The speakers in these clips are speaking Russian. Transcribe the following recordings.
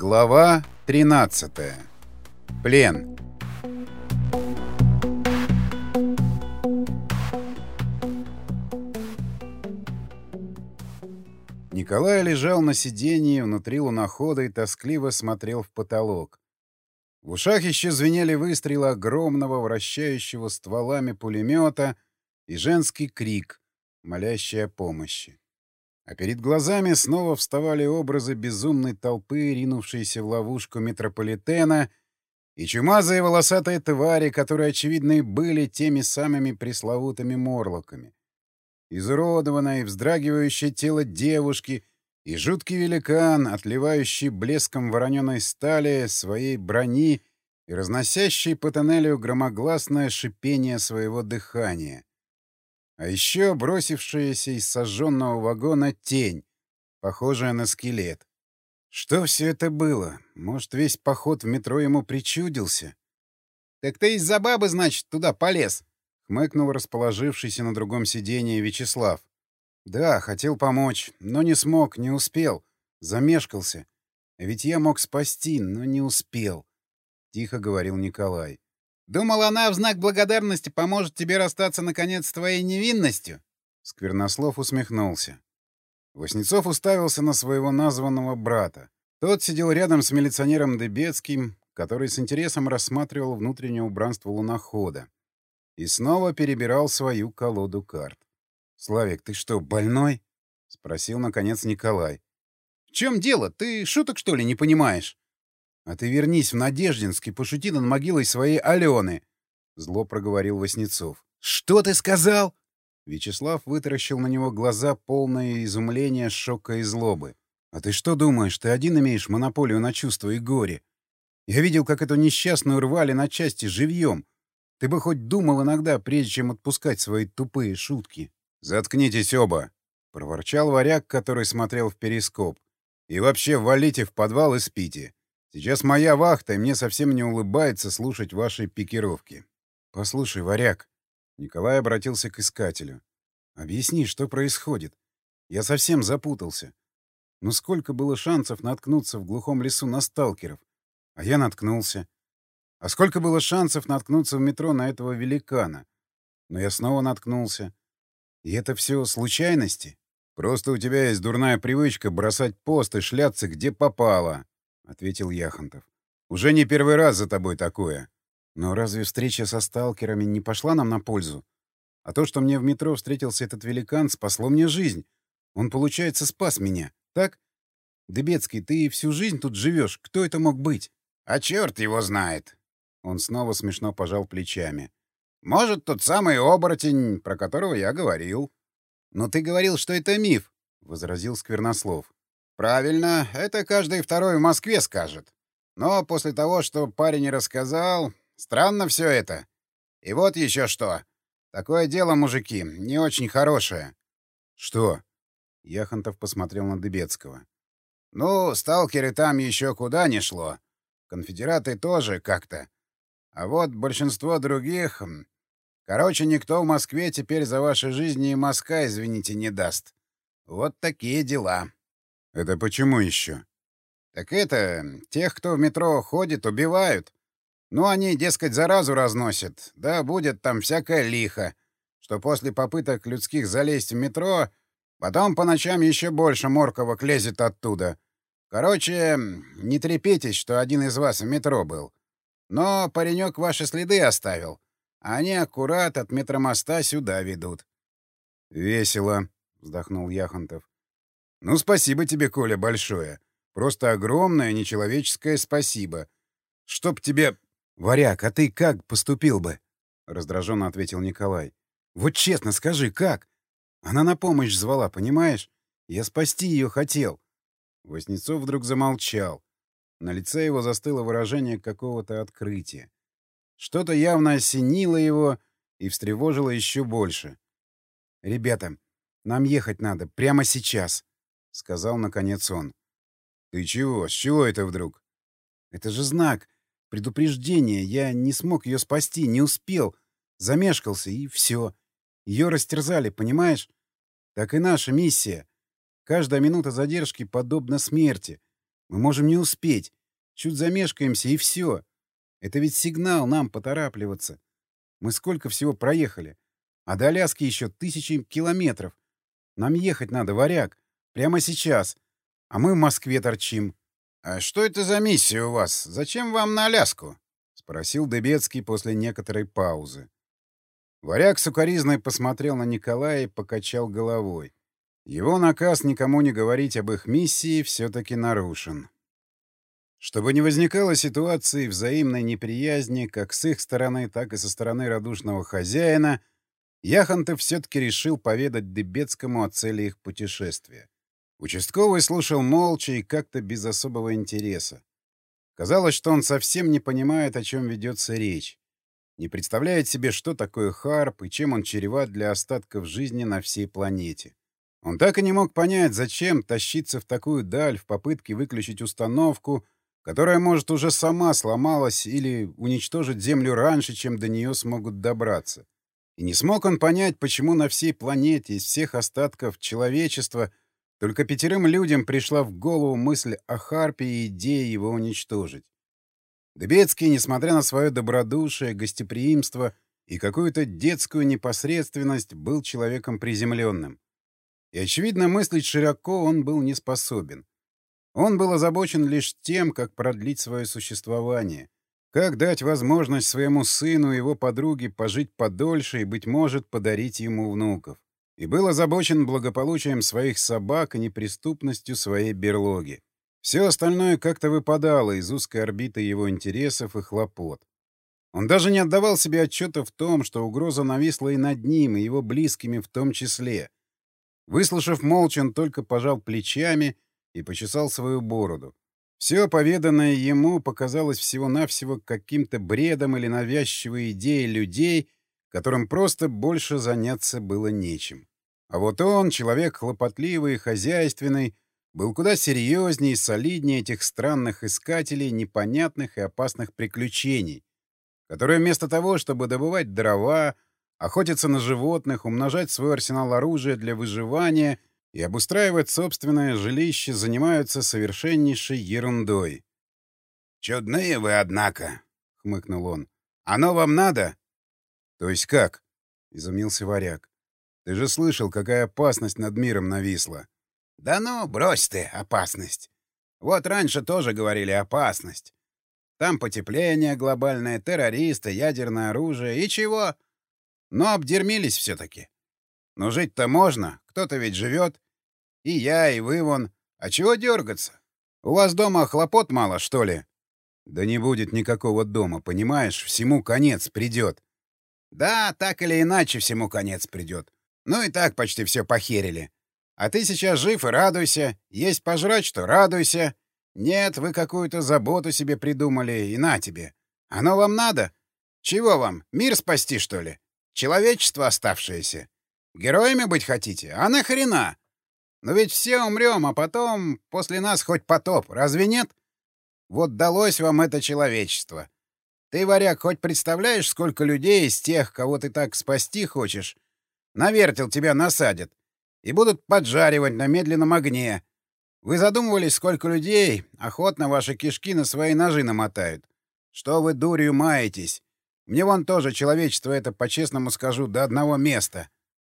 Глава 13. Плен. Николай лежал на сиденье внутри лунохода и тоскливо смотрел в потолок. В ушах еще звенели выстрелы огромного, вращающего стволами пулемета и женский крик, молящий о помощи. А перед глазами снова вставали образы безумной толпы, ринувшейся в ловушку метрополитена, и чумазые волосатые твари, которые, очевидно, и были теми самыми пресловутыми морлоками. Изуродованное и вздрагивающее тело девушки и жуткий великан, отливающий блеском вороненой стали своей брони и разносящий по тоннелю громогласное шипение своего дыхания. А еще бросившаяся из сожженного вагона тень, похожая на скелет. Что все это было? Может, весь поход в метро ему причудился? — Так ты из-за бабы, значит, туда полез? — хмыкнул расположившийся на другом сиденье Вячеслав. — Да, хотел помочь, но не смог, не успел. Замешкался. Ведь я мог спасти, но не успел, — тихо говорил Николай. Думал, она в знак благодарности поможет тебе расстаться, наконец, с твоей невинностью?» Сквернослов усмехнулся. Воснецов уставился на своего названного брата. Тот сидел рядом с милиционером Дебецким, который с интересом рассматривал внутреннее убранство лунохода. И снова перебирал свою колоду карт. «Славик, ты что, больной?» — спросил, наконец, Николай. «В чем дело? Ты шуток, что ли, не понимаешь?» «А ты вернись в Надеждинск и пошути над могилой своей Алены!» — зло проговорил Васнецов. «Что ты сказал?» Вячеслав вытаращил на него глаза, полные изумления, шока и злобы. «А ты что думаешь, ты один имеешь монополию на чувства и горе? Я видел, как эту несчастную рвали на части живьем. Ты бы хоть думал иногда, прежде чем отпускать свои тупые шутки». «Заткнитесь оба!» — проворчал варяг, который смотрел в перископ. «И вообще валите в подвал и спите. Сейчас моя вахта, и мне совсем не улыбается слушать ваши пикировки. Послушай, варяг. Николай обратился к искателю. Объясни, что происходит. Я совсем запутался. Ну сколько было шансов наткнуться в глухом лесу на сталкеров? А я наткнулся. А сколько было шансов наткнуться в метро на этого великана? Но я снова наткнулся. И это все случайности? Просто у тебя есть дурная привычка бросать пост и шляться где попало, — ответил Яхонтов. «Уже не первый раз за тобой такое. Но разве встреча со сталкерами не пошла нам на пользу? А то, что мне в метро встретился этот великан, спасло мне жизнь. Он, получается, спас меня, так? Дебецкий, ты всю жизнь тут живешь. Кто это мог быть?» «А черт его знает!» Он снова смешно пожал плечами. «Может, тот самый оборотень, про которого я говорил». «Но ты говорил, что это миф», — возразил Сквернослов. Правильно, это каждый второй в Москве скажет. Но после того, что парень рассказал, странно все это. И вот еще что. Такое дело, мужики, не очень хорошее. Что? Яхонтов посмотрел на Дыбецкого. Ну, сталкеры там еще куда не шло. Конфедераты тоже как-то. А вот большинство других... Короче, никто в Москве теперь за ваши жизни и мазка, извините, не даст. Вот такие дела. «Это почему еще?» «Так это... Тех, кто в метро ходит, убивают. Ну, они, дескать, заразу разносят. Да будет там всякое лихо, что после попыток людских залезть в метро, потом по ночам еще больше морковок лезет оттуда. Короче, не трепетесь, что один из вас в метро был. Но паренек ваши следы оставил. А они аккурат от метромоста сюда ведут». «Весело», — вздохнул Яхонтов. Ну, спасибо тебе, Коля, большое. Просто огромное нечеловеческое спасибо. Чтоб тебе... Варяг, а ты как поступил бы? Раздраженно ответил Николай. Вот честно скажи, как? Она на помощь звала, понимаешь? Я спасти ее хотел. Воснецов вдруг замолчал. На лице его застыло выражение какого-то открытия. Что-то явно осенило его и встревожило еще больше. «Ребята, нам ехать надо прямо сейчас», — сказал наконец он. «Ты чего? С чего это вдруг?» «Это же знак. Предупреждение. Я не смог ее спасти, не успел. Замешкался, и все. Ее растерзали, понимаешь? Так и наша миссия. Каждая минута задержки подобна смерти. Мы можем не успеть. Чуть замешкаемся, и все. Это ведь сигнал нам поторапливаться. Мы сколько всего проехали. А до Аляски еще тысячи километров. Нам ехать надо, варяг. Прямо сейчас. А мы в Москве торчим. — А что это за миссия у вас? Зачем вам на Аляску? — спросил Дебецкий после некоторой паузы. Варяг сукоризной посмотрел на Николая и покачал головой. Его наказ никому не говорить об их миссии все-таки нарушен. Чтобы не возникало ситуации взаимной неприязни как с их стороны, так и со стороны радушного хозяина, Яхонтов все-таки решил поведать Дебецкому о цели их путешествия. Участковый слушал молча и как-то без особого интереса. Казалось, что он совсем не понимает, о чем ведется речь. Не представляет себе, что такое харп и чем он чреват для остатков жизни на всей планете. Он так и не мог понять, зачем тащиться в такую даль в попытке выключить установку — которая, может, уже сама сломалась или уничтожить Землю раньше, чем до нее смогут добраться. И не смог он понять, почему на всей планете из всех остатков человечества только пятерым людям пришла в голову мысль о Харпе и идее его уничтожить. Дебецкий, несмотря на свое добродушие, гостеприимство и какую-то детскую непосредственность, был человеком приземленным. И, очевидно, мыслить широко он был не способен. Он был озабочен лишь тем, как продлить свое существование, как дать возможность своему сыну и его подруге пожить подольше и, быть может, подарить ему внуков. И был озабочен благополучием своих собак и неприступностью своей берлоги. Все остальное как-то выпадало из узкой орбиты его интересов и хлопот. Он даже не отдавал себе отчета в том, что угроза нависла и над ним, и его близкими в том числе. Выслушав молча, он только пожал плечами — и почесал свою бороду. Все поведанное ему показалось всего-навсего каким-то бредом или навязчивой идеей людей, которым просто больше заняться было нечем. А вот он, человек хлопотливый и хозяйственный, был куда серьезнее и солиднее этих странных искателей непонятных и опасных приключений, которые вместо того, чтобы добывать дрова, охотиться на животных, умножать свой арсенал оружия для выживания и обустраивать собственное жилище занимаются совершеннейшей ерундой. «Чудные вы, однако!» — хмыкнул он. «Оно вам надо?» «То есть как?» — изумился варяг. «Ты же слышал, какая опасность над миром нависла». «Да ну, брось ты, опасность. Вот раньше тоже говорили опасность. Там потепление глобальное, террористы, ядерное оружие и чего? Но обдермились все-таки. Но жить-то можно, кто-то ведь живет. И я, и вы вон. А чего дергаться? У вас дома хлопот мало, что ли? Да не будет никакого дома, понимаешь? Всему конец придет. Да, так или иначе всему конец придет. Ну и так почти все похерили. А ты сейчас жив и радуйся. Есть пожрать, что радуйся. Нет, вы какую-то заботу себе придумали, и на тебе. Оно вам надо? Чего вам, мир спасти, что ли? Человечество оставшееся? Героями быть хотите? А нахрена? Но ведь все умрем, а потом после нас хоть потоп, разве нет? Вот далось вам это человечество. Ты, варяг, хоть представляешь, сколько людей из тех, кого ты так спасти хочешь, на вертел тебя насадят и будут поджаривать на медленном огне. Вы задумывались, сколько людей охотно ваши кишки на свои ножи намотают? Что вы дурью маетесь? Мне вон тоже человечество это, по-честному скажу, до одного места.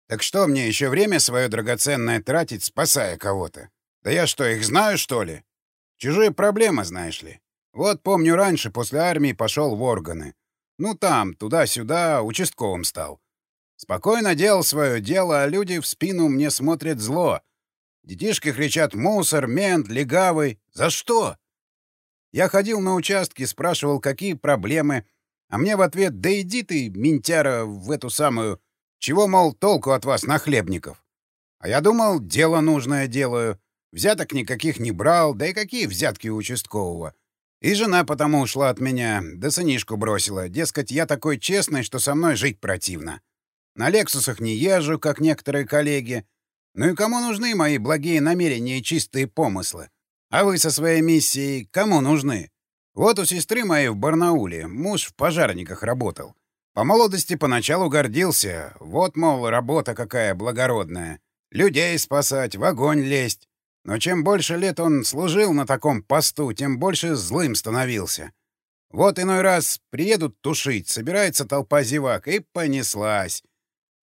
Так что мне еще время свое драгоценное тратить, спасая кого-то? Да я что, их знаю, что ли? Чужие проблемы, знаешь ли. Вот помню, раньше после армии пошел в органы. Ну там, туда-сюда, участковым стал. Спокойно делал свое дело, а люди в спину мне смотрят зло. Детишки кричат «мусор», «мент», «легавый». За что? Я ходил на участки, спрашивал, какие проблемы, а мне в ответ «да иди ты, ментяра, в эту самую...» Чего, мол, толку от вас, нахлебников? А я думал, дело нужное делаю. Взяток никаких не брал, да и какие взятки у участкового. И жена потому ушла от меня, да сынишку бросила. Дескать, я такой честный, что со мной жить противно. На «Лексусах» не езжу, как некоторые коллеги. Ну и кому нужны мои благие намерения и чистые помыслы? А вы со своей миссией кому нужны? Вот у сестры моей в Барнауле муж в пожарниках работал. По молодости поначалу гордился. Вот, мол, работа какая благородная. Людей спасать, в огонь лезть. Но чем больше лет он служил на таком посту, тем больше злым становился. Вот иной раз приедут тушить, собирается толпа зевак, и понеслась.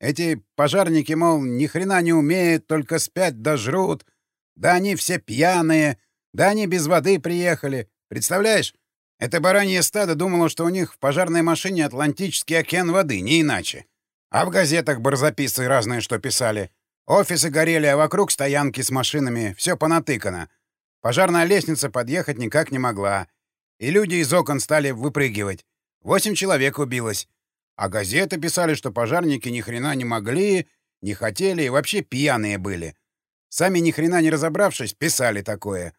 Эти пожарники, мол, ни хрена не умеют, только спят да. Да они все пьяные, да они без воды приехали. Представляешь? Это баранье стадо думало, что у них в пожарной машине Атлантический океан воды, не иначе. А в газетах барзаписы разные что писали. Офисы горели, а вокруг стоянки с машинами. Все понатыкано. Пожарная лестница подъехать никак не могла. И люди из окон стали выпрыгивать. Восемь человек убилось. А газеты писали, что пожарники ни хрена не могли, не хотели и вообще пьяные были. Сами ни хрена не разобравшись, писали такое.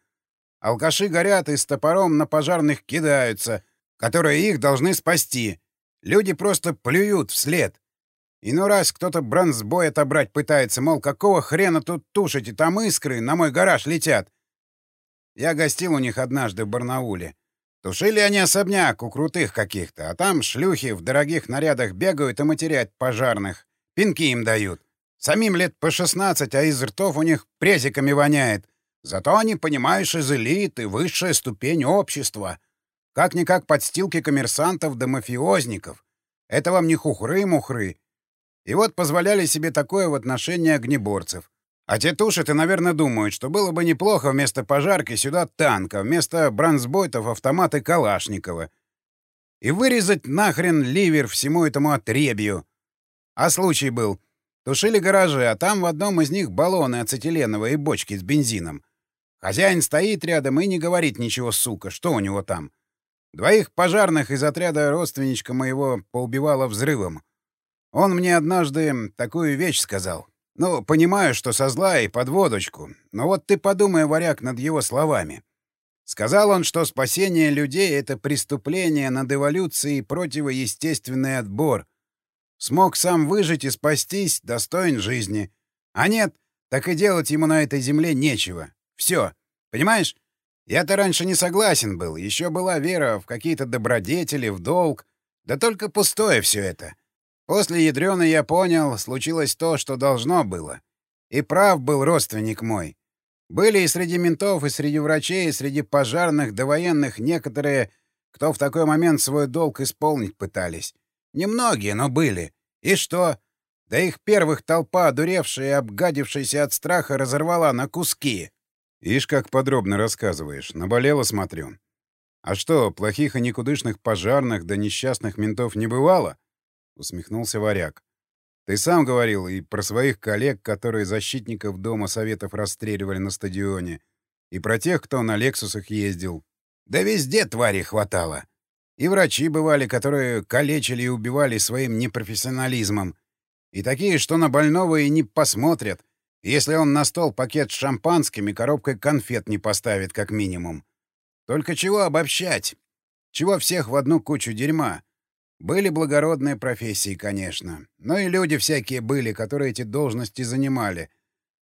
Алкаши горят и с топором на пожарных кидаются, которые их должны спасти. Люди просто плюют вслед. И ну раз кто-то бронзбой отобрать пытается, мол, какого хрена тут тушите, там искры на мой гараж летят. Я гостил у них однажды в Барнауле. Тушили они особняк у крутых каких-то, а там шлюхи в дорогих нарядах бегают и матерят пожарных. Пинки им дают. Самим лет по 16, а из ртов у них презиками воняет. Зато они, понимаешь, из элиты, высшая ступень общества. Как-никак подстилки коммерсантов да мафиозников. Это вам не хухры-мухры. И вот позволяли себе такое в отношении огнеборцев. А те тушат и, наверное, думают, что было бы неплохо вместо пожарки сюда танка, вместо бронзбойтов автоматы Калашникова. И вырезать нахрен ливер всему этому отребью. А случай был. Тушили гаражи, а там в одном из них баллоны ацетиленовые и бочки с бензином. Хозяин стоит рядом и не говорит ничего, сука, что у него там. Двоих пожарных из отряда родственничка моего поубивало взрывом. Он мне однажды такую вещь сказал. Ну, понимаю, что со зла и под водочку, но вот ты подумай, варяг, над его словами. Сказал он, что спасение людей — это преступление над эволюцией и противоестественный отбор. Смог сам выжить и спастись, достоин жизни. А нет, так и делать ему на этой земле нечего. Все. Понимаешь? Я-то раньше не согласен был. Еще была вера в какие-то добродетели, в долг. Да только пустое все это. После ядреной я понял, случилось то, что должно было. И прав был родственник мой. Были и среди ментов, и среди врачей, и среди пожарных, довоенных некоторые, кто в такой момент свой долг исполнить пытались. Немногие, но были. И что? Да их первых толпа, одуревшая и обгадившаяся от страха, разорвала на куски. Ишь, как подробно рассказываешь. Наболело, смотрю. А что, плохих и никудышных пожарных да несчастных ментов не бывало? — усмехнулся варяг. «Ты сам говорил и про своих коллег, которые защитников Дома Советов расстреливали на стадионе, и про тех, кто на «Лексусах» ездил. Да везде твари хватало. И врачи бывали, которые калечили и убивали своим непрофессионализмом. И такие, что на больного и не посмотрят, если он на стол пакет с шампанским коробкой конфет не поставит, как минимум. Только чего обобщать? Чего всех в одну кучу дерьма? Были благородные профессии, конечно. Но и люди всякие были, которые эти должности занимали.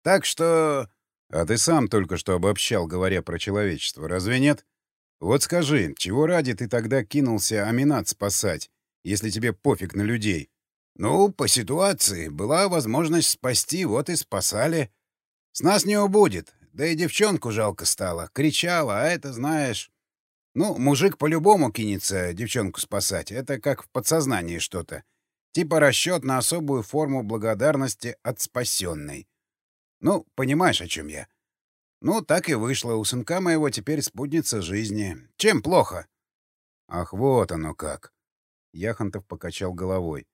Так что... А ты сам только что обобщал, говоря про человечество, разве нет? Вот скажи, чего ради ты тогда кинулся Аминат спасать, если тебе пофиг на людей? Ну, по ситуации. Была возможность спасти, вот и спасали. С нас не убудет. Да и девчонку жалко стало. Кричала, а это, знаешь... Ну, мужик по-любому кинется девчонку спасать. Это как в подсознании что-то. Типа расчет на особую форму благодарности от спасенной. Ну, понимаешь, о чем я. Ну, так и вышло. У сынка моего теперь спутница жизни. Чем плохо? Ах, вот оно как. Яхонтов покачал головой.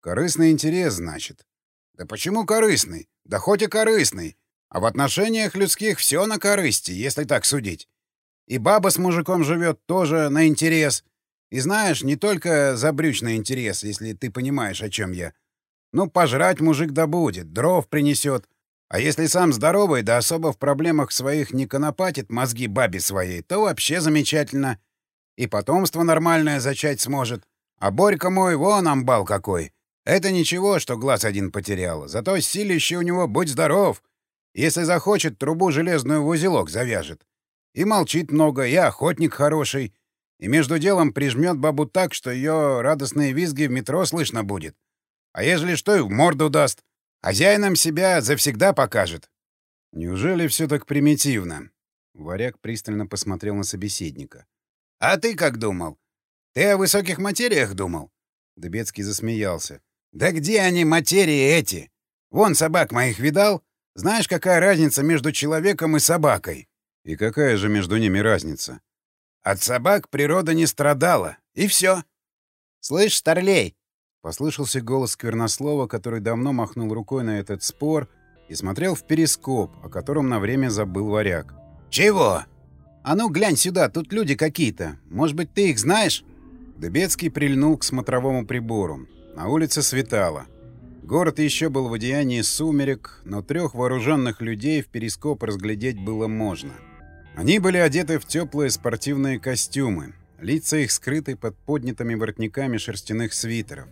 Корыстный интерес, значит. Да почему корыстный? Да хоть и корыстный. А в отношениях людских все на корысти, если так судить. И баба с мужиком живет тоже на интерес. И знаешь, не только за брючный интерес, если ты понимаешь, о чем я. Ну, пожрать мужик добудет, дров принесет. А если сам здоровый, да особо в проблемах своих не конопатит мозги бабе своей, то вообще замечательно. И потомство нормальное зачать сможет. А Борька мой, вон амбал какой. Это ничего, что глаз один потерял. Зато силище у него будь здоров. Если захочет, трубу железную в узелок завяжет. И молчит много, и охотник хороший. И между делом прижмет бабу так, что ее радостные визги в метро слышно будет. А ежели что, и в морду даст. Хозяином себя завсегда покажет. Неужели все так примитивно? Варяг пристально посмотрел на собеседника. А ты как думал? Ты о высоких материях думал? Дубецкий засмеялся. Да где они, материи эти? Вон собак моих видал? Знаешь, какая разница между человеком и собакой? И какая же между ними разница? От собак природа не страдала. И все. Слышь, старлей, Послышался голос Сквернослова, который давно махнул рукой на этот спор и смотрел в перископ, о котором на время забыл варяг. «Чего?» «А ну, глянь сюда, тут люди какие-то. Может быть, ты их знаешь?» Дебецкий прильнул к смотровому прибору. На улице светало. Город еще был в одеянии сумерек, но трех вооруженных людей в перископ разглядеть было можно. Они были одеты в теплые спортивные костюмы, лица их скрыты под поднятыми воротниками шерстяных свитеров.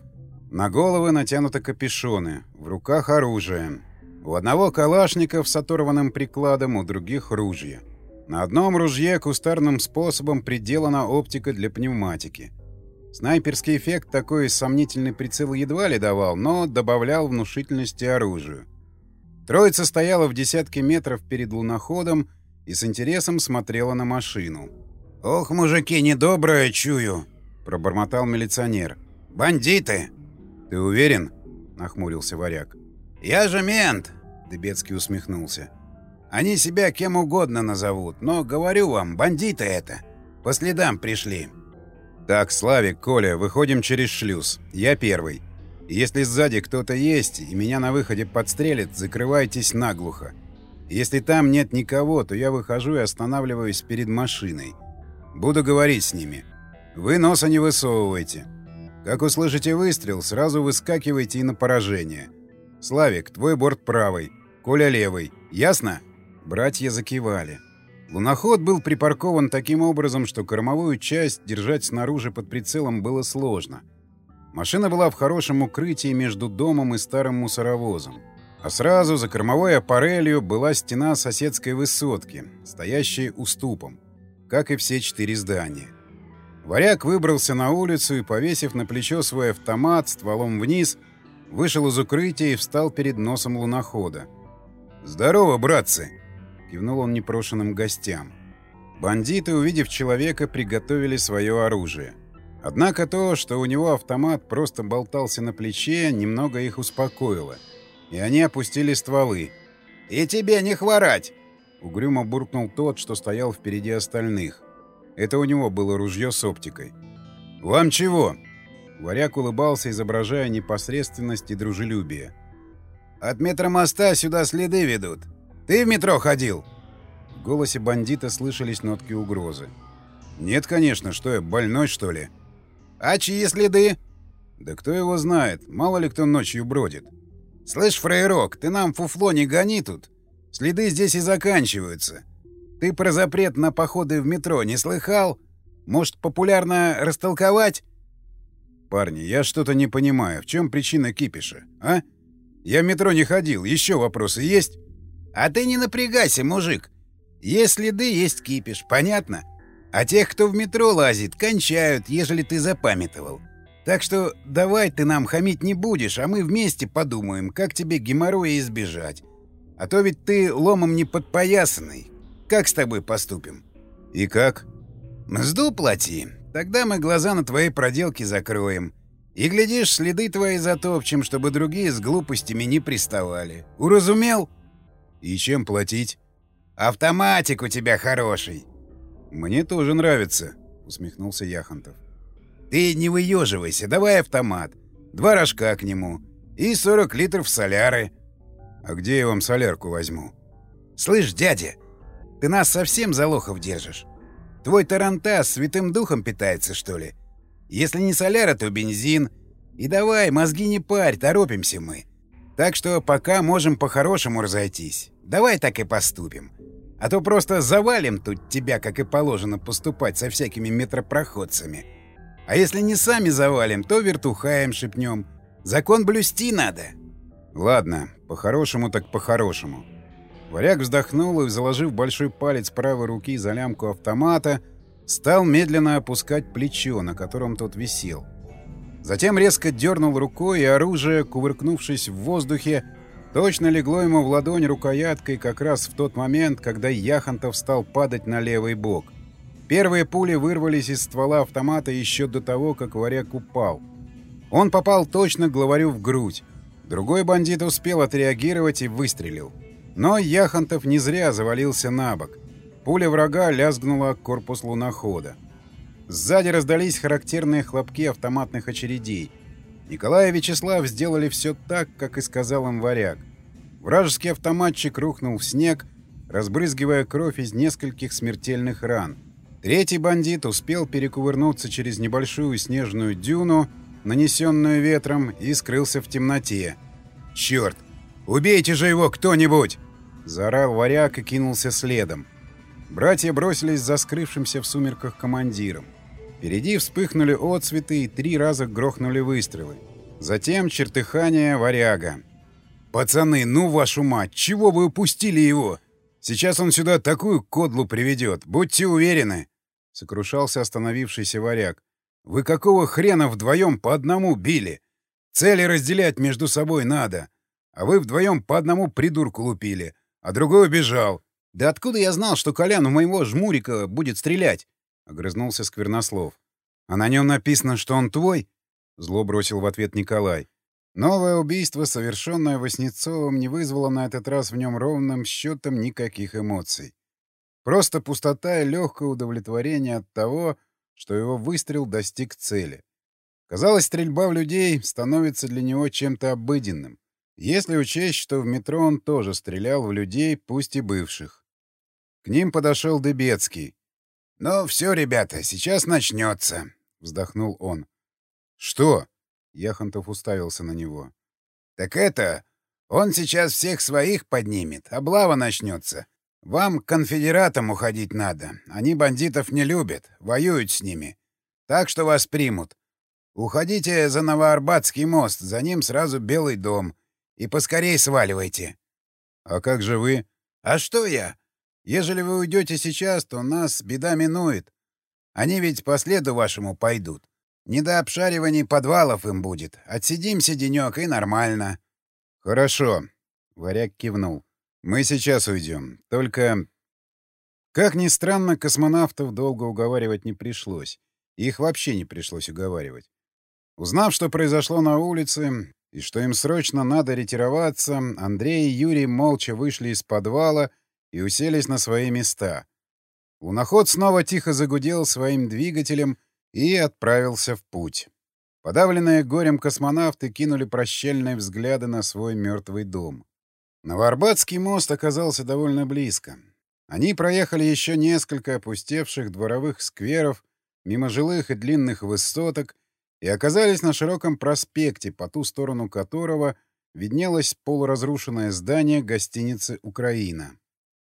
На головы натянуты капюшоны, в руках оружие. У одного калашников с оторванным прикладом, у других ружья. На одном ружье кустарным способом приделана оптика для пневматики. Снайперский эффект такой сомнительный прицел едва ли давал, но добавлял внушительности оружию. Троица стояла в десятке метров перед луноходом и с интересом смотрела на машину. «Ох, мужики, недоброе чую!» — пробормотал милиционер. «Бандиты!» «Ты уверен?» — нахмурился варяг. «Я же мент!» — Дебецкий усмехнулся. «Они себя кем угодно назовут, но, говорю вам, бандиты это. По следам пришли». «Так, Славик, Коля, выходим через шлюз. Я первый. Если сзади кто-то есть и меня на выходе подстрелит, закрывайтесь наглухо. Если там нет никого, то я выхожу и останавливаюсь перед машиной. Буду говорить с ними. Вы носа не высовывайте. Как услышите выстрел, сразу выскакивайте и на поражение. Славик, твой борт правый, Коля левый. Ясно? Братья закивали. Луноход был припаркован таким образом, что кормовую часть держать снаружи под прицелом было сложно. Машина была в хорошем укрытии между домом и старым мусоровозом. А сразу за кормовой аппарелью была стена соседской высотки, стоящей уступом, как и все четыре здания. Варяг выбрался на улицу и, повесив на плечо свой автомат стволом вниз, вышел из укрытия и встал перед носом лунохода. «Здорово, братцы!» — кивнул он непрошенным гостям. Бандиты, увидев человека, приготовили свое оружие. Однако то, что у него автомат просто болтался на плече, немного их успокоило. И они опустили стволы. «И тебе не хворать!» — угрюмо буркнул тот, что стоял впереди остальных. Это у него было ружье с оптикой. «Вам чего?» Варяг улыбался, изображая непосредственность и дружелюбие. «От метромоста сюда следы ведут. Ты в метро ходил?» В голосе бандита слышались нотки угрозы. «Нет, конечно. Что я, больной, что ли?» «А чьи следы?» «Да кто его знает. Мало ли кто ночью бродит». «Слышь, фрейрок, ты нам фуфло не гони тут. Следы здесь и заканчиваются. Ты про запрет на походы в метро не слыхал? Может, популярно растолковать? Парни, я что-то не понимаю. В чем причина кипиша, а? Я в метро не ходил. Еще вопросы есть? А ты не напрягайся, мужик. Есть следы, есть кипиш. Понятно? А тех, кто в метро лазит, кончают, ежели ты запамятовал. Так что давай ты нам хамить не будешь, а мы вместе подумаем, как тебе геморроя избежать. А то ведь ты ломом не подпоясанный, как с тобой поступим?» «И как?» «Мзду плати. Тогда мы глаза на твои проделки закроем. И, глядишь, следы твои затопчем, чтобы другие с глупостями не приставали. Уразумел?» «И чем платить?» «Автоматик у тебя хороший». «Мне тоже нравится», — усмехнулся Яхонтов. «Ты не выеживайся, давай автомат. Два рожка к нему. И 40 литров соляры». «А где я вам солярку возьму?» «Слышь, дядя, ты нас совсем за лохов держишь? Твой тарантас святым духом питается, что ли? Если не соляра, то бензин. И давай, мозги не парь, торопимся мы. Так что пока можем по-хорошему разойтись. Давай так и поступим. А то просто завалим тут тебя, как и положено поступать со всякими метропроходцами. А если не сами завалим, то вертухаем шепнем. Закон блюсти надо. Ладно, по-хорошему так по-хорошему. Варяг вздохнул и, заложив большой палец правой руки за лямку автомата, стал медленно опускать плечо, на котором тот висел. Затем резко дернул рукой, и оружие, кувыркнувшись в воздухе, Точно легло ему в ладонь рукояткой как раз в тот момент, когда Яхонтов стал падать на левый бок. Первые пули вырвались из ствола автомата еще до того, как варяг упал. Он попал точно главарю в грудь. Другой бандит успел отреагировать и выстрелил. Но Яхонтов не зря завалился на бок. Пуля врага лязгнула корпус лунохода. Сзади раздались характерные хлопки автоматных очередей. Николай и Вячеслав сделали все так, как и сказал им варяг. Вражеский автоматчик рухнул в снег, разбрызгивая кровь из нескольких смертельных ран. Третий бандит успел перекувырнуться через небольшую снежную дюну, нанесенную ветром, и скрылся в темноте. «Черт! Убейте же его кто-нибудь!» — заорал варяг и кинулся следом. Братья бросились за скрывшимся в сумерках командиром. Впереди вспыхнули отцветы и три раза грохнули выстрелы. Затем чертыхание варяга. «Пацаны, ну вашу мать, чего вы упустили его? Сейчас он сюда такую кодлу приведет, будьте уверены!» Сокрушался остановившийся варяг. «Вы какого хрена вдвоем по одному били? Цели разделять между собой надо. А вы вдвоем по одному придурку лупили, а другой убежал. Да откуда я знал, что Колян у моего жмурика будет стрелять?» — огрызнулся Сквернослов. «А на нем написано, что он твой?» — зло бросил в ответ Николай. Новое убийство, совершенное Васнецовым, не вызвало на этот раз в нем ровным счетом никаких эмоций. Просто пустота и легкое удовлетворение от того, что его выстрел достиг цели. Казалось, стрельба в людей становится для него чем-то обыденным, если учесть, что в метро он тоже стрелял в людей, пусть и бывших. К ним подошел Дебецкий. «Ну все, ребята, сейчас начнется», — вздохнул он. «Что?» Яхонтов уставился на него. «Так это... Он сейчас всех своих поднимет, облава начнется. Вам к конфедератам уходить надо. Они бандитов не любят, воюют с ними. Так что вас примут. Уходите за Новоарбатский мост, за ним сразу Белый дом. И поскорей сваливайте». «А как же вы?» «А что я? Ежели вы уйдете сейчас, то нас беда минует. Они ведь по следу вашему пойдут. Не до обшариваний подвалов им будет. Отсидимся денек, и нормально. — Хорошо. Варяг кивнул. — Мы сейчас уйдем. Только... Как ни странно, космонавтов долго уговаривать не пришлось. Их вообще не пришлось уговаривать. Узнав, что произошло на улице, и что им срочно надо ретироваться, Андрей и Юрий молча вышли из подвала и уселись на свои места. Луноход снова тихо загудел своим двигателем — и отправился в путь. Подавленные горем космонавты кинули прощальные взгляды на свой мертвый дом. Новоарбатский мост оказался довольно близко. Они проехали еще несколько опустевших дворовых скверов, мимо жилых и длинных высоток, и оказались на широком проспекте, по ту сторону которого виднелось полуразрушенное здание гостиницы «Украина».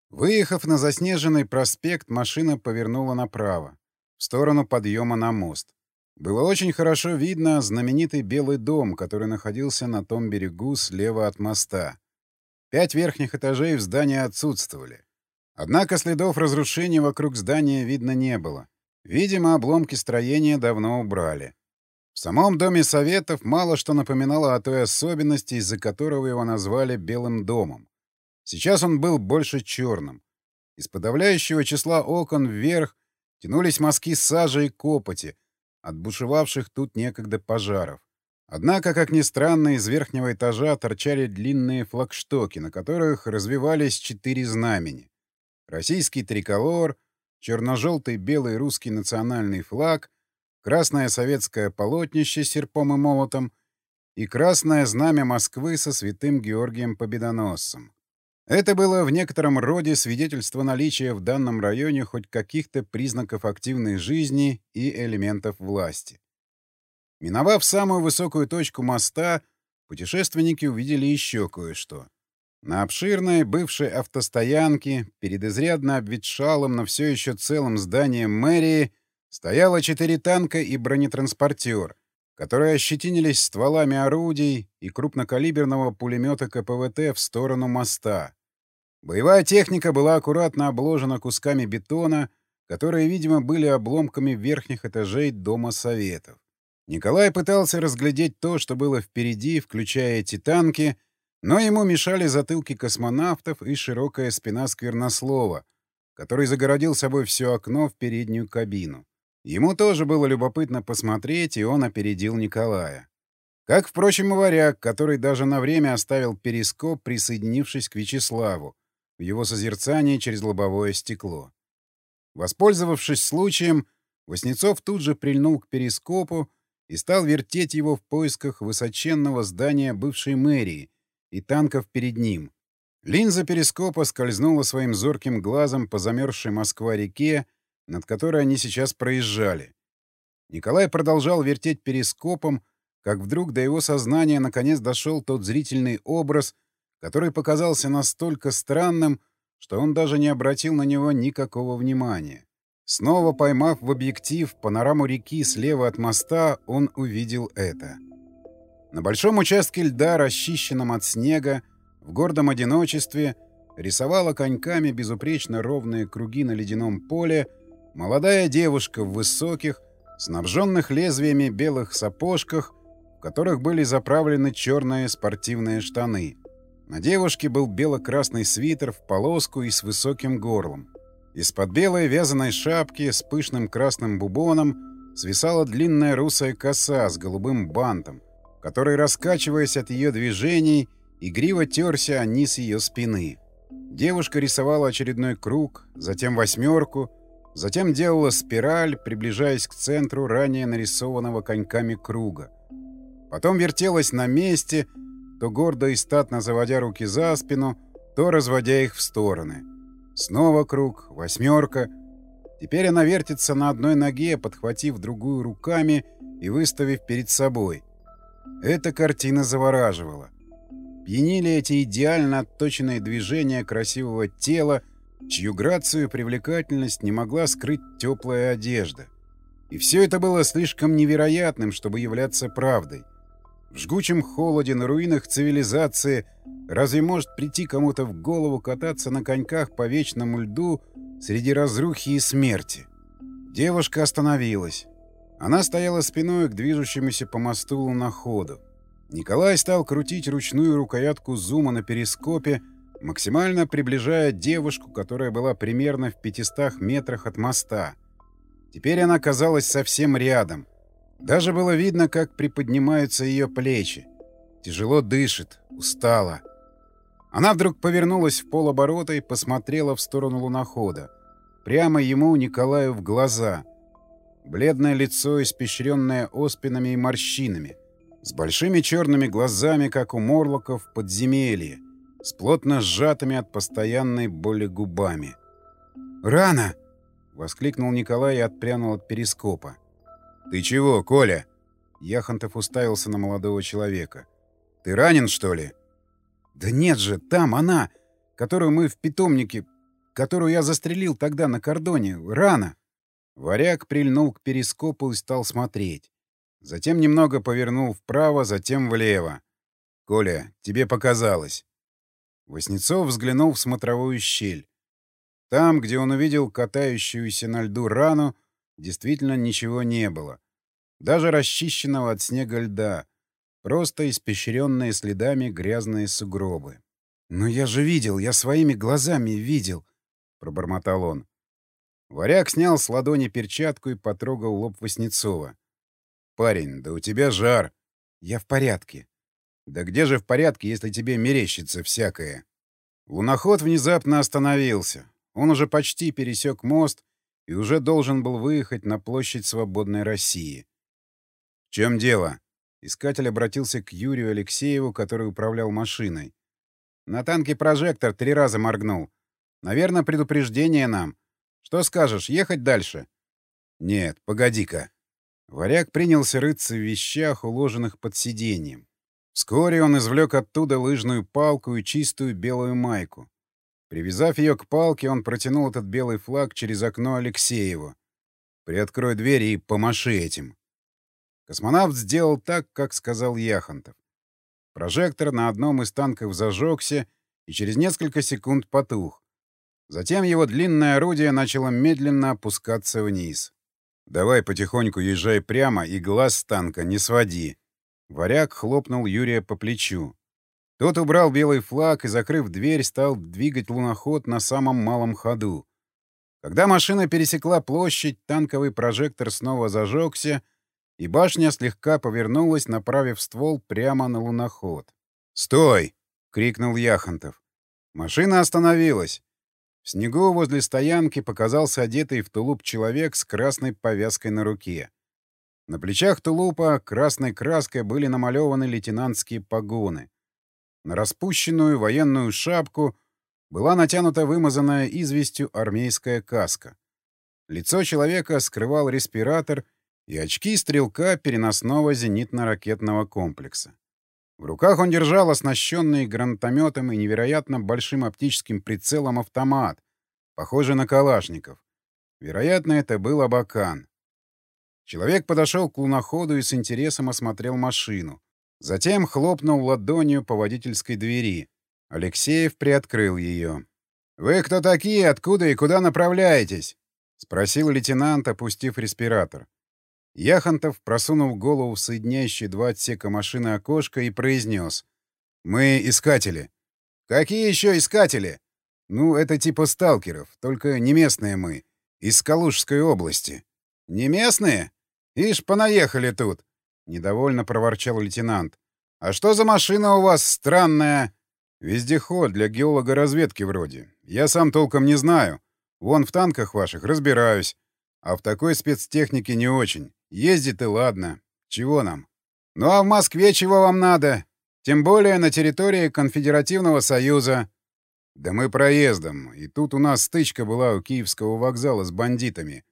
Выехав на заснеженный проспект, машина повернула направо в сторону подъема на мост. Было очень хорошо видно знаменитый Белый дом, который находился на том берегу слева от моста. Пять верхних этажей в здании отсутствовали. Однако следов разрушений вокруг здания видно не было. Видимо, обломки строения давно убрали. В самом Доме Советов мало что напоминало о той особенности, из-за которого его назвали Белым домом. Сейчас он был больше черным. Из подавляющего числа окон вверх тянулись мазки сажи и копоти от бушевавших тут некогда пожаров. Однако, как ни странно, из верхнего этажа торчали длинные флагштоки, на которых развивались четыре знамени. Российский триколор, черно-желтый белый русский национальный флаг, красное советское полотнище с серпом и молотом и красное знамя Москвы со святым Георгием Победоносцем. Это было в некотором роде свидетельство наличия в данном районе хоть каких-то признаков активной жизни и элементов власти. Миновав самую высокую точку моста, путешественники увидели еще кое-что. На обширной бывшей автостоянке, перед изрядно обветшалым, но все еще целым зданием мэрии, стояло четыре танка и бронетранспортер, которые ощетинились стволами орудий и крупнокалиберного пулемета КПВТ в сторону моста. Боевая техника была аккуратно обложена кусками бетона, которые, видимо, были обломками верхних этажей Дома Советов. Николай пытался разглядеть то, что было впереди, включая эти танки, Но ему мешали затылки космонавтов и широкая спина сквернослова, который загородил собой все окно в переднюю кабину. Ему тоже было любопытно посмотреть, и он опередил Николая. Как, впрочем, и варяг, который даже на время оставил перископ, присоединившись к Вячеславу в его созерцании через лобовое стекло. Воспользовавшись случаем, Васнецов тут же прильнул к перископу и стал вертеть его в поисках высоченного здания бывшей мэрии и танков перед ним. Линза перископа скользнула своим зорким глазом по замерзшей Москва-реке, над которой они сейчас проезжали. Николай продолжал вертеть перископом, как вдруг до его сознания наконец дошел тот зрительный образ, который показался настолько странным, что он даже не обратил на него никакого внимания. Снова поймав в объектив панораму реки слева от моста, он увидел это. На большом участке льда, расчищенном от снега, в гордом одиночестве, рисовала коньками безупречно ровные круги на ледяном поле молодая девушка в высоких, снабженных лезвиями белых сапожках, в которых были заправлены черные спортивные штаны. На девушке был бело-красный свитер в полоску и с высоким горлом. Из-под белой вязаной шапки с пышным красным бубоном свисала длинная русая коса с голубым бантом, который, раскачиваясь от ее движений, игриво терся о низ ее спины. Девушка рисовала очередной круг, затем восьмерку, затем делала спираль, приближаясь к центру ранее нарисованного коньками круга. Потом вертелась на месте, то гордо и статно заводя руки за спину, то разводя их в стороны. Снова круг, восьмерка. Теперь она вертится на одной ноге, подхватив другую руками и выставив перед собой. Эта картина завораживала. Пьянили эти идеально отточенные движения красивого тела, чью грацию и привлекательность не могла скрыть теплая одежда. И все это было слишком невероятным, чтобы являться правдой. В жгучем холоде на руинах цивилизации разве может прийти кому-то в голову кататься на коньках по вечному льду среди разрухи и смерти? Девушка остановилась. Она стояла спиной к движущемуся по мосту луноходу. Николай стал крутить ручную рукоятку зума на перископе, максимально приближая девушку, которая была примерно в 500 метрах от моста. Теперь она казалась совсем рядом. Даже было видно, как приподнимаются ее плечи. Тяжело дышит, устала. Она вдруг повернулась в полоборота и посмотрела в сторону лунохода. Прямо ему, Николаю, в глаза. Бледное лицо, испещренное оспинами и морщинами. С большими черными глазами, как у морлоков подземелье. С плотно сжатыми от постоянной боли губами. «Рано!» — воскликнул Николай и отпрянул от перископа. «Ты чего, Коля?» Яхонтов уставился на молодого человека. «Ты ранен, что ли?» «Да нет же, там она, которую мы в питомнике, которую я застрелил тогда на кордоне. Рано!» Варяг прильнул к перископу и стал смотреть. Затем немного повернул вправо, затем влево. «Коля, тебе показалось». Воснецов взглянул в смотровую щель. Там, где он увидел катающуюся на льду рану, действительно ничего не было. Даже расчищенного от снега льда. Просто испещренные следами грязные сугробы. «Но я же видел, я своими глазами видел», — пробормотал он. Варяг снял с ладони перчатку и потрогал лоб Васнецова. «Парень, да у тебя жар». «Я в порядке». «Да где же в порядке, если тебе мерещится всякое?» Луноход внезапно остановился. Он уже почти пересек мост и уже должен был выехать на площадь Свободной России. «В чем дело?» Искатель обратился к Юрию Алексееву, который управлял машиной. «На танке прожектор три раза моргнул. Наверное, предупреждение нам. Что скажешь, ехать дальше?» «Нет, погоди-ка». Варяг принялся рыться в вещах, уложенных под сиденьем. Вскоре он извлек оттуда лыжную палку и чистую белую майку. Привязав ее к палке, он протянул этот белый флаг через окно Алексееву. «Приоткрой дверь и помаши этим». Космонавт сделал так, как сказал Яхонтов. Прожектор на одном из танков зажегся и через несколько секунд потух. Затем его длинное орудие начало медленно опускаться вниз. «Давай потихоньку езжай прямо и глаз с танка не своди». Варяг хлопнул Юрия по плечу. Тот убрал белый флаг и, закрыв дверь, стал двигать луноход на самом малом ходу. Когда машина пересекла площадь, танковый прожектор снова зажегся, и башня слегка повернулась, направив ствол прямо на луноход. «Стой!» — крикнул Яхонтов. Машина остановилась. В снегу возле стоянки показался одетый в тулуп человек с красной повязкой на руке. На плечах тулупа красной краской были намалеваны лейтенантские погоны. На распущенную военную шапку была натянута вымазанная известью армейская каска. Лицо человека скрывал респиратор и очки стрелка переносного зенитно-ракетного комплекса. В руках он держал оснащенный гранатометом и невероятно большим оптическим прицелом автомат, похожий на калашников. Вероятно, это был Абакан. Человек подошел к луноходу и с интересом осмотрел машину. Затем хлопнул ладонью по водительской двери. Алексеев приоткрыл ее. «Вы кто такие? Откуда и куда направляетесь?» — спросил лейтенант, опустив респиратор. Яхонтов просунул голову в соединяющие два отсека машины окошко и произнес. «Мы искатели». «Какие еще искатели?» «Ну, это типа сталкеров, только не местные мы, из Калужской области». «Не местные? Ишь, понаехали тут. Недовольно проворчал лейтенант. «А что за машина у вас странная?» «Вездеход для геолога-разведки вроде. Я сам толком не знаю. Вон в танках ваших разбираюсь. А в такой спецтехнике не очень. Ездит и ладно. Чего нам?» «Ну а в Москве чего вам надо? Тем более на территории Конфедеративного Союза». «Да мы проездом. И тут у нас стычка была у Киевского вокзала с бандитами.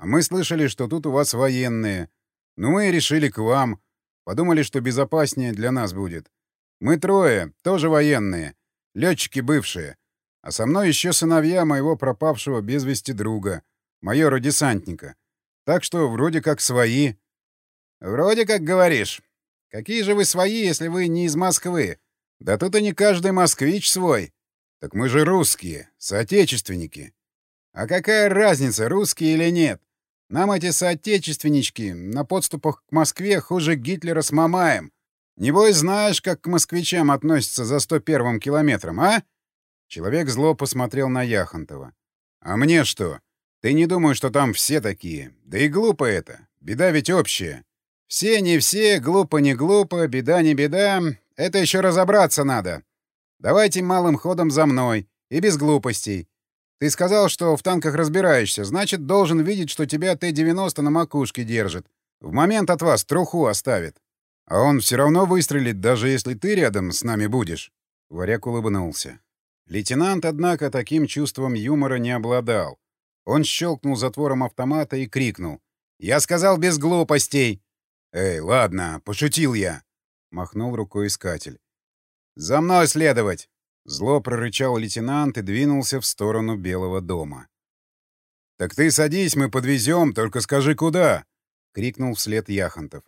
А мы слышали, что тут у вас военные. Ну, мы и решили к вам. Подумали, что безопаснее для нас будет. Мы трое, тоже военные. Летчики бывшие. А со мной еще сыновья моего пропавшего без вести друга, майора-десантника. Так что вроде как свои. Вроде как говоришь. Какие же вы свои, если вы не из Москвы? Да тут и не каждый москвич свой. Так мы же русские, соотечественники. А какая разница, русские или нет? Нам эти соотечественнички на подступах к Москве хуже Гитлера с Мамаем. Небось, знаешь, как к москвичам относятся за 101-м километром, а? Человек зло посмотрел на Яхонтова. А мне что? Ты не думаешь, что там все такие? Да и глупо это. Беда ведь общая. Все не все, глупо не глупо, беда не беда. Это еще разобраться надо. Давайте малым ходом за мной. И без глупостей. Ты сказал, что в танках разбираешься, значит, должен видеть, что тебя Т-90 на макушке держит. В момент от вас труху оставит. А он все равно выстрелит, даже если ты рядом с нами будешь. Варяк улыбнулся. Лейтенант, однако, таким чувством юмора не обладал. Он щелкнул затвором автомата и крикнул. «Я сказал без глупостей!» «Эй, ладно, пошутил я!» — махнул рукой искатель. «За мной следовать!» Зло прорычал лейтенант и двинулся в сторону Белого дома. «Так ты садись, мы подвезем, только скажи, куда!» — крикнул вслед Яхонтов.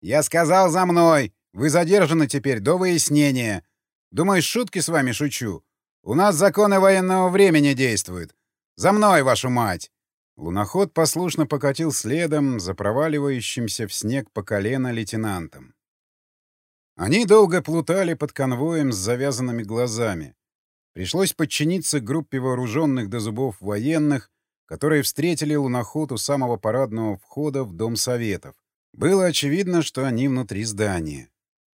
«Я сказал за мной! Вы задержаны теперь до выяснения! Думаешь, шутки с вами шучу? У нас законы военного времени действуют! За мной, вашу мать!» Луноход послушно покатил следом за проваливающимся в снег по колено лейтенантом. Они долго плутали под конвоем с завязанными глазами. Пришлось подчиниться группе вооруженных до зубов военных, которые встретили луноход у самого парадного входа в Дом Советов. Было очевидно, что они внутри здания.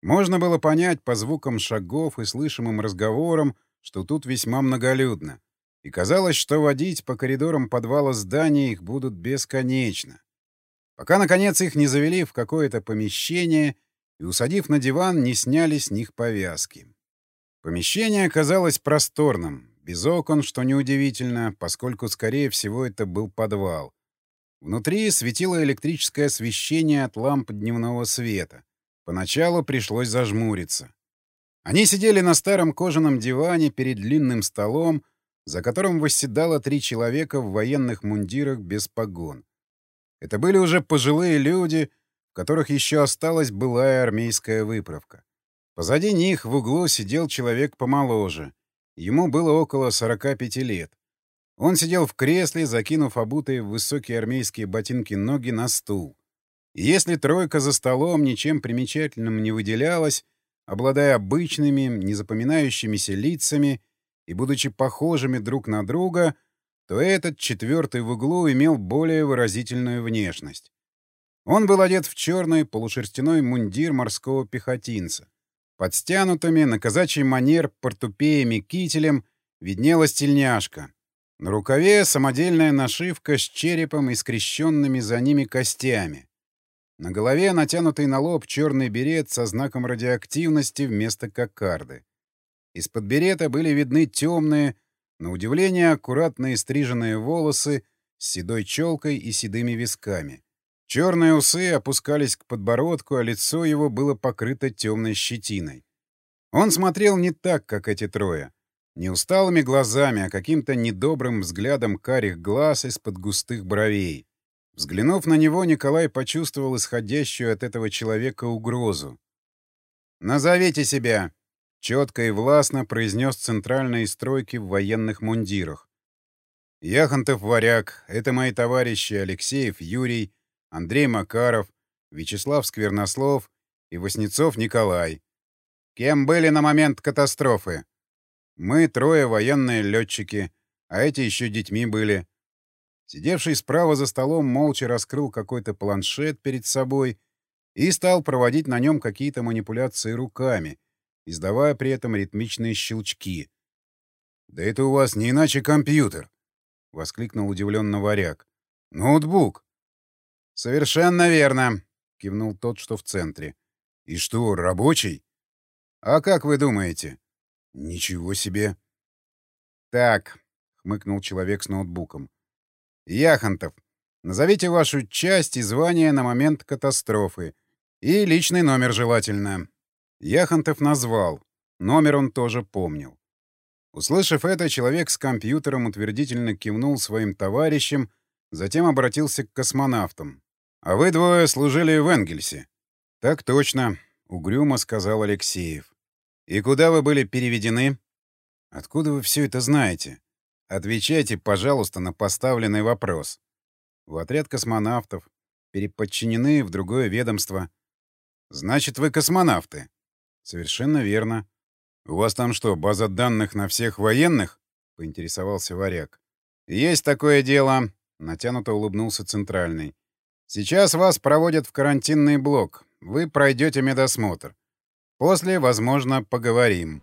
Можно было понять по звукам шагов и слышимым разговорам, что тут весьма многолюдно. И казалось, что водить по коридорам подвала здания их будут бесконечно. Пока, наконец, их не завели в какое-то помещение — и, усадив на диван, не сняли с них повязки. Помещение оказалось просторным, без окон, что неудивительно, поскольку, скорее всего, это был подвал. Внутри светило электрическое освещение от ламп дневного света. Поначалу пришлось зажмуриться. Они сидели на старом кожаном диване перед длинным столом, за которым восседало три человека в военных мундирах без погон. Это были уже пожилые люди — которых еще осталась былая армейская выправка. Позади них в углу сидел человек помоложе. Ему было около 45 лет. Он сидел в кресле, закинув обутые в высокие армейские ботинки ноги на стул. И если тройка за столом ничем примечательным не выделялась, обладая обычными, незапоминающимися лицами и будучи похожими друг на друга, то этот четвертый в углу имел более выразительную внешность. Он был одет в черный полушерстяной мундир морского пехотинца. Под стянутыми на казачий манер портупеями кителем виднелась тельняшка. На рукаве самодельная нашивка с черепом и скрещенными за ними костями. На голове натянутый на лоб черный берет со знаком радиоактивности вместо кокарды. Из-под берета были видны темные, на удивление аккуратные стриженные волосы с седой челкой и седыми висками. Черные усы опускались к подбородку, а лицо его было покрыто темной щетиной. Он смотрел не так, как эти трое. Не усталыми глазами, а каким-то недобрым взглядом карих глаз из-под густых бровей. Взглянув на него, Николай почувствовал исходящую от этого человека угрозу. «Назовите себя!» — четко и властно произнес центральные стройки в военных мундирах. «Яхонтов Варяг — это мои товарищи Алексеев Юрий, Андрей Макаров, Вячеслав Сквернослов и Васнецов Николай. Кем были на момент катастрофы? Мы трое военные летчики, а эти еще детьми были. Сидевший справа за столом молча раскрыл какой-то планшет перед собой и стал проводить на нем какие-то манипуляции руками, издавая при этом ритмичные щелчки. «Да это у вас не иначе компьютер!» — воскликнул удивленно варяг. «Ноутбук!» «Совершенно верно!» — кивнул тот, что в центре. «И что, рабочий?» «А как вы думаете?» «Ничего себе!» «Так», — хмыкнул человек с ноутбуком. Яхонтов, назовите вашу часть и звание на момент катастрофы. И личный номер желательно. Яхонтов назвал. Номер он тоже помнил. Услышав это, человек с компьютером утвердительно кивнул своим товарищам, затем обратился к космонавтам. «А вы двое служили в Энгельсе?» «Так точно», — угрюмо сказал Алексеев. «И куда вы были переведены?» «Откуда вы все это знаете?» Отвечайте, пожалуйста, на поставленный вопрос. В отряд космонавтов. Переподчинены в другое ведомство. Значит, вы космонавты? Совершенно верно. У вас там что, база данных на всех военных? Поинтересовался варяг. Есть такое дело. Натянуто улыбнулся центральный. Сейчас вас проводят в карантинный блок. Вы пройдете медосмотр. После, возможно, поговорим.